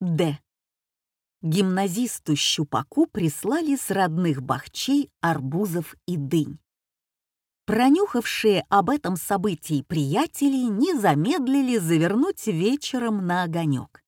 Д. Гимназисту Щупаку прислали с родных бахчей арбузов и дынь. Пронюхавшие об этом событии приятели не замедлили завернуть вечером на огонек.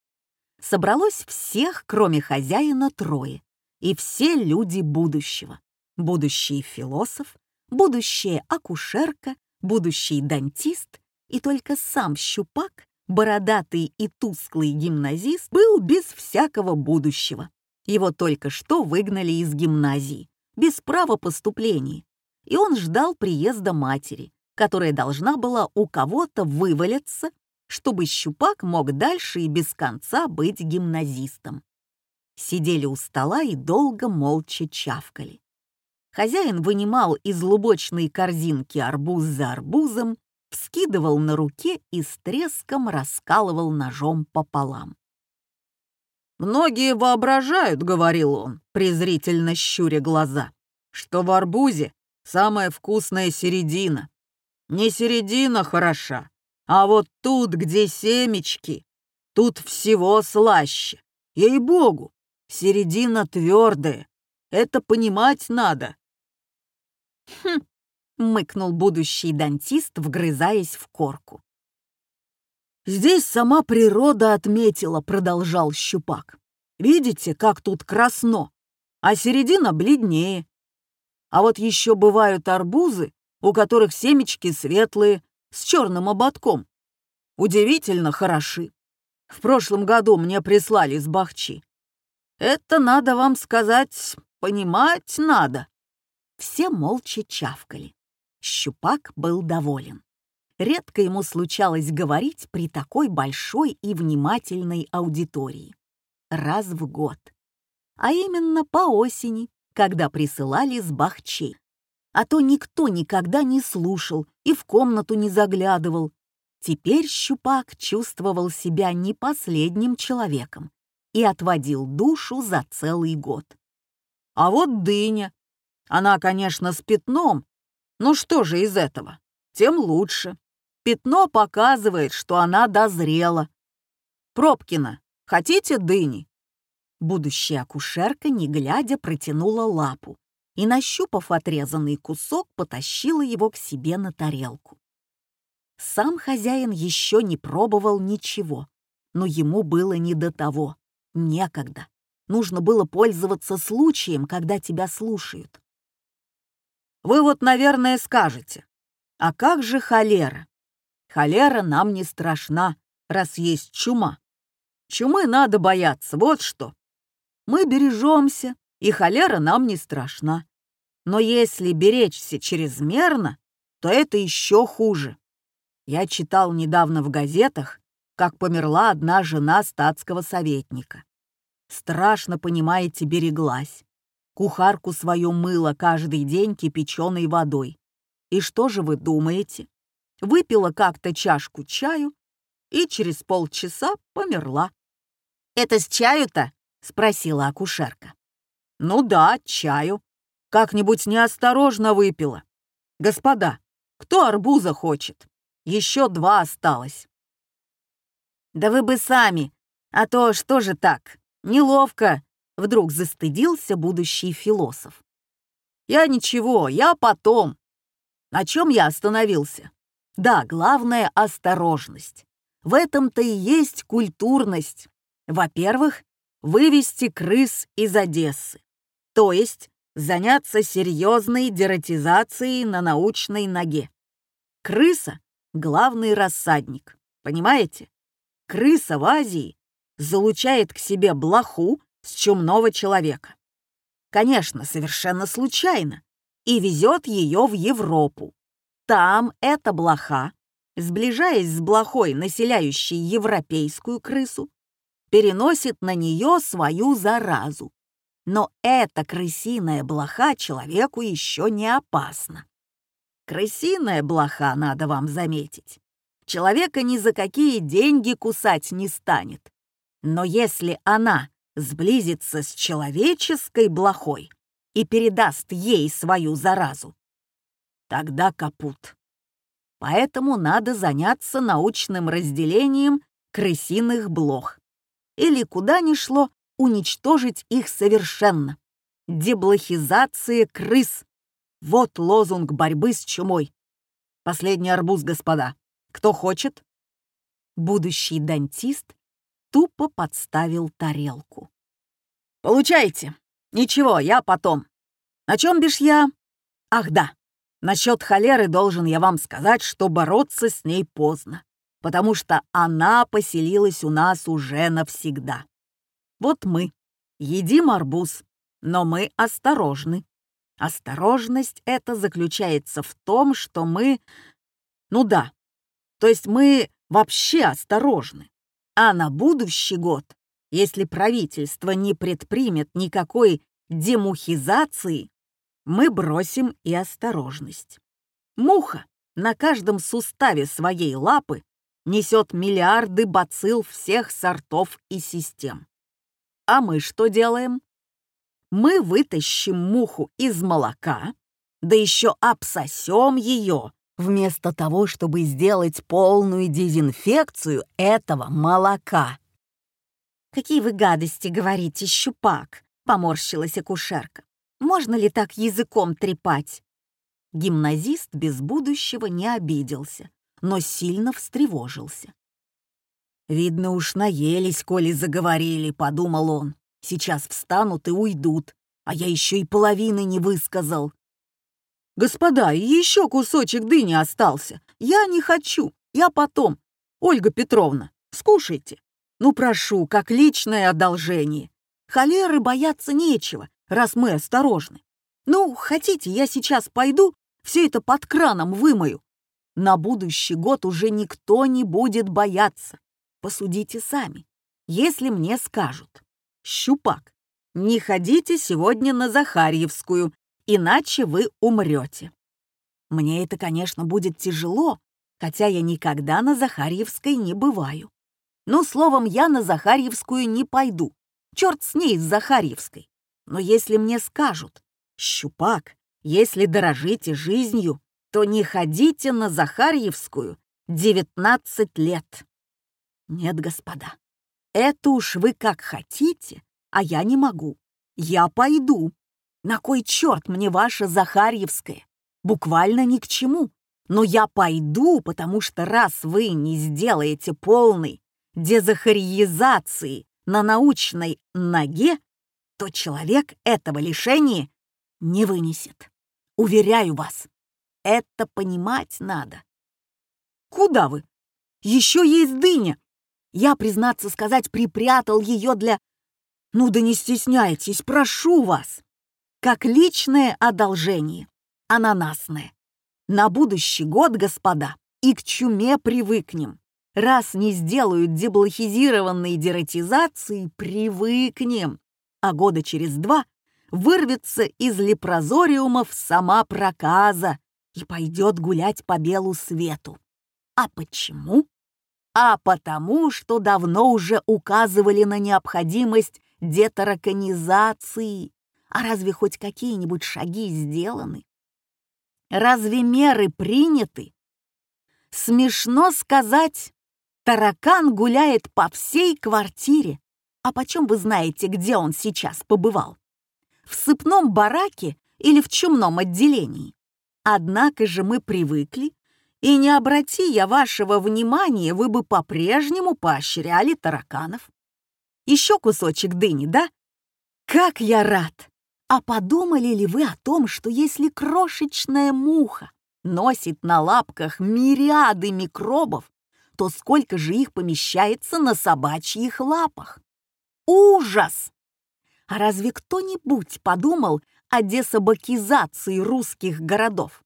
Собралось всех, кроме хозяина, трое, и все люди будущего. Будущий философ, будущая акушерка, будущий дантист и только сам Щупак, бородатый и тусклый гимназист, был без всякого будущего. Его только что выгнали из гимназии, без права поступления, и он ждал приезда матери, которая должна была у кого-то вывалиться, чтобы Щупак мог дальше и без конца быть гимназистом. Сидели у стола и долго молча чавкали. Хозяин вынимал из лубочной корзинки арбуз за арбузом, вскидывал на руке и с треском раскалывал ножом пополам. «Многие воображают, — говорил он, презрительно щуря глаза, — что в арбузе самая вкусная середина. Не середина хороша, а вот тут, где семечки, тут всего слаще. Ей-богу, середина твердая. Это понимать надо. Хм, мыкнул будущий дантист, вгрызаясь в корку. «Здесь сама природа отметила», — продолжал Щупак. «Видите, как тут красно, а середина бледнее. А вот еще бывают арбузы, у которых семечки светлые, с черным ободком. Удивительно хороши. В прошлом году мне прислали с Бахчи. Это, надо вам сказать, понимать надо». Все молча чавкали. Щупак был доволен. Редко ему случалось говорить при такой большой и внимательной аудитории. Раз в год. А именно по осени, когда присылали с бахчей. А то никто никогда не слушал и в комнату не заглядывал. Теперь Щупак чувствовал себя не последним человеком и отводил душу за целый год. А вот дыня. Она, конечно, с пятном, ну что же из этого? Тем лучше. Пятно показывает, что она дозрела. Пробкина, хотите дыни? Будущая акушерка, не глядя, протянула лапу и, нащупав отрезанный кусок, потащила его к себе на тарелку. Сам хозяин еще не пробовал ничего, но ему было не до того, некогда. Нужно было пользоваться случаем, когда тебя слушают. Вы вот, наверное, скажете, а как же холера? Холера нам не страшна, раз есть чума. Чумы надо бояться, вот что. Мы бережемся, и холера нам не страшна. Но если беречься чрезмерно, то это еще хуже. Я читал недавно в газетах, как померла одна жена статского советника. Страшно, понимаете, береглась. Кухарку свою мыла каждый день кипяченой водой. И что же вы думаете? Выпила как-то чашку чаю и через полчаса померла. «Это с чаю-то?» — спросила акушерка. «Ну да, чаю. Как-нибудь неосторожно выпила. Господа, кто арбуза хочет? Еще два осталось». «Да вы бы сами, а то что же так? Неловко Вдруг застыдился будущий философ. «Я ничего, я потом. На чем я остановился? Да, главное — осторожность. В этом-то и есть культурность. Во-первых, вывести крыс из Одессы. То есть заняться серьезной дератизацией на научной ноге. Крыса — главный рассадник, понимаете? Крыса в Азии залучает к себе блоху с чумного человека. Конечно, совершенно случайно. И везет ее в Европу. Там эта блоха, сближаясь с блохой, населяющей европейскую крысу, переносит на нее свою заразу. Но эта крысиная блоха человеку еще не опасна. Крысиная блоха, надо вам заметить, человека ни за какие деньги кусать не станет. Но если она сблизится с человеческой блохой и передаст ей свою заразу, тогда капут. Поэтому надо заняться научным разделением крысиных блох. или куда ни шло, уничтожить их совершенно. Деблохизация крыс. Вот лозунг борьбы с чумой. Последний арбуз, господа. Кто хочет? Будущий дантист тупо подставил тарелку. «Получайте. Ничего, я потом. На чем бишь я? Ах да, насчет холеры должен я вам сказать, что бороться с ней поздно, потому что она поселилась у нас уже навсегда. Вот мы едим арбуз, но мы осторожны. Осторожность эта заключается в том, что мы... Ну да, то есть мы вообще осторожны. А на будущий год, если правительство не предпримет никакой демухизации, мы бросим и осторожность. Муха на каждом суставе своей лапы несет миллиарды бацилл всех сортов и систем. А мы что делаем? Мы вытащим муху из молока, да еще обсосем ее вместо того, чтобы сделать полную дезинфекцию этого молока. «Какие вы гадости говорите, щупак!» — поморщилась акушерка. «Можно ли так языком трепать?» Гимназист без будущего не обиделся, но сильно встревожился. «Видно уж наелись, коли заговорили», — подумал он. «Сейчас встанут и уйдут, а я еще и половины не высказал. «Господа, еще кусочек дыни остался. Я не хочу, я потом. Ольга Петровна, скушайте. Ну, прошу, как личное одолжение. Холеры бояться нечего, раз мы осторожны. Ну, хотите, я сейчас пойду, все это под краном вымою. На будущий год уже никто не будет бояться. Посудите сами, если мне скажут. Щупак, не ходите сегодня на Захарьевскую, иначе вы умрете. Мне это, конечно, будет тяжело, хотя я никогда на Захарьевской не бываю. Но, словом, я на Захарьевскую не пойду. Черт с ней, с Захарьевской. Но если мне скажут, «Щупак, если дорожите жизнью, то не ходите на Захарьевскую 19 лет». Нет, господа, это уж вы как хотите, а я не могу. Я пойду, на кой черт мне ваша Захарьевская? Буквально ни к чему. Но я пойду, потому что раз вы не сделаете полной дезахариизации на научной ноге, то человек этого лишения не вынесет. Уверяю вас, это понимать надо. Куда вы? Еще есть дыня. Я, признаться сказать, припрятал ее для... Ну да не стесняйтесь, прошу вас как личное одолжение, ананасное. На будущий год, господа, и к чуме привыкнем. Раз не сделают деблохизированной дератизации, привыкнем. А года через два вырвется из лепрозориумов сама проказа и пойдет гулять по белу свету. А почему? А потому, что давно уже указывали на необходимость детараканизации. А разве хоть какие-нибудь шаги сделаны? Разве меры приняты? Смешно сказать, таракан гуляет по всей квартире. А почем вы знаете, где он сейчас побывал? В сыпном бараке или в чумном отделении? Однако же мы привыкли, и не обрати я вашего внимания, вы бы по-прежнему поощряли тараканов. Еще кусочек дыни, да? Как я рад! А подумали ли вы о том, что если крошечная муха носит на лапках мириады микробов, то сколько же их помещается на собачьих лапах? Ужас! А разве кто-нибудь подумал о десобакизации русских городов?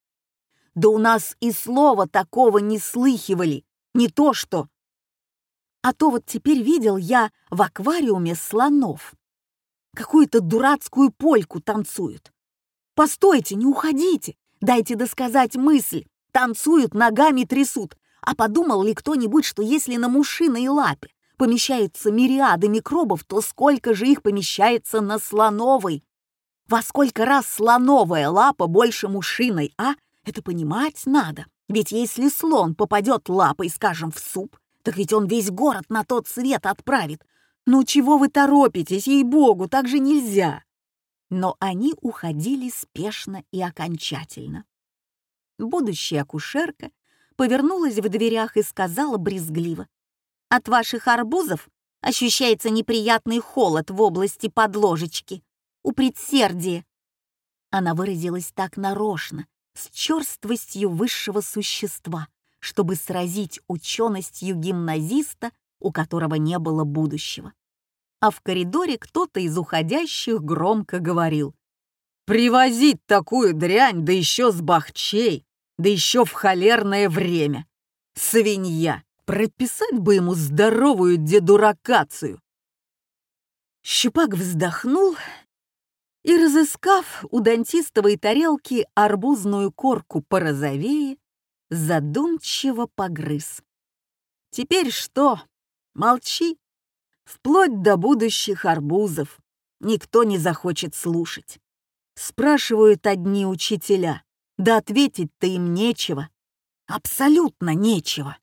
Да у нас и слова такого не слыхивали, не то что... А то вот теперь видел я в аквариуме слонов какую-то дурацкую польку танцуют. Постойте, не уходите, дайте досказать мысль. Танцуют, ногами трясут. А подумал ли кто-нибудь, что если на мушиной лапе помещаются мириады микробов, то сколько же их помещается на слоновой? Во сколько раз слоновая лапа больше мушиной, а? Это понимать надо. Ведь если слон попадет лапой, скажем, в суп, так ведь он весь город на тот свет отправит. «Ну чего вы торопитесь, ей-богу, так же нельзя!» Но они уходили спешно и окончательно. Будущая акушерка повернулась в дверях и сказала брезгливо. «От ваших арбузов ощущается неприятный холод в области подложечки, у предсердия». Она выразилась так нарочно, с черствостью высшего существа, чтобы сразить ученостью гимназиста, у которого не было будущего. А в коридоре кто-то из уходящих громко говорил. «Привозить такую дрянь, да еще с бахчей, да еще в холерное время! Свинья! Прописать бы ему здоровую дедуракацию!» Щупак вздохнул и, разыскав у дантистовой тарелки арбузную корку порозовее, задумчиво погрыз. «Теперь что? Молчи. Вплоть до будущих арбузов никто не захочет слушать. Спрашивают одни учителя, да ответить-то им нечего. Абсолютно нечего.